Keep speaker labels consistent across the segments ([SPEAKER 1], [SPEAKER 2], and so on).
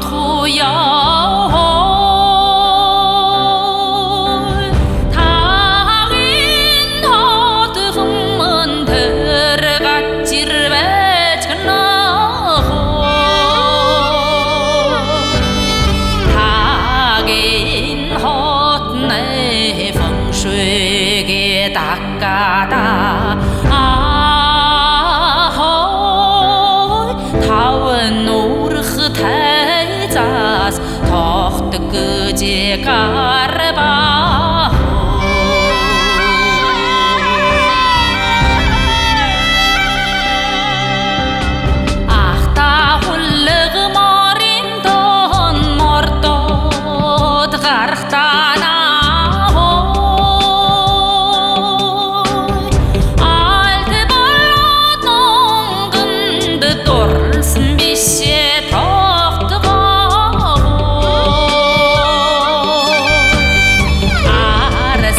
[SPEAKER 1] 土窑，他跟河东门德尔瓦吉尔白吃那火，他跟河内风水格达疙瘩。Пути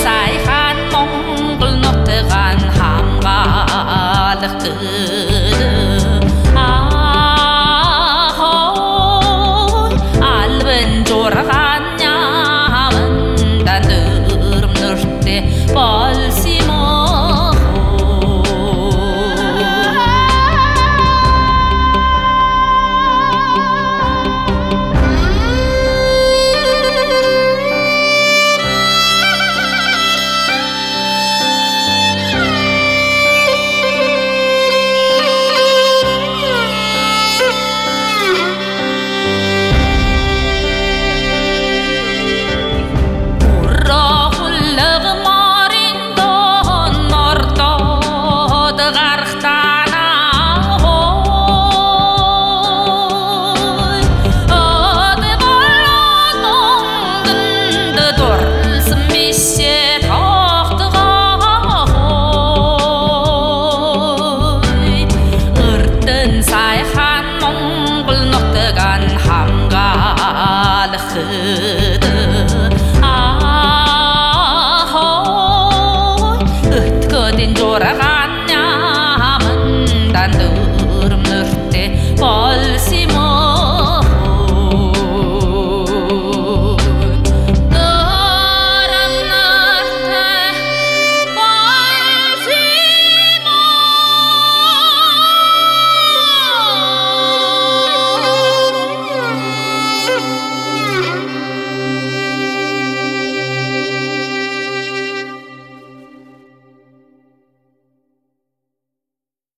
[SPEAKER 1] Zij gaan monkelen op de gaan, hamra, 쓰듯 아호 어떻거든 돌아가